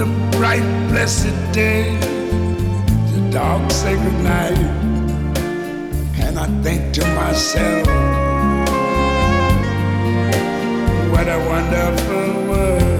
the bright, blessed day, the dark, sacred night, and I think to myself, what a wonderful world.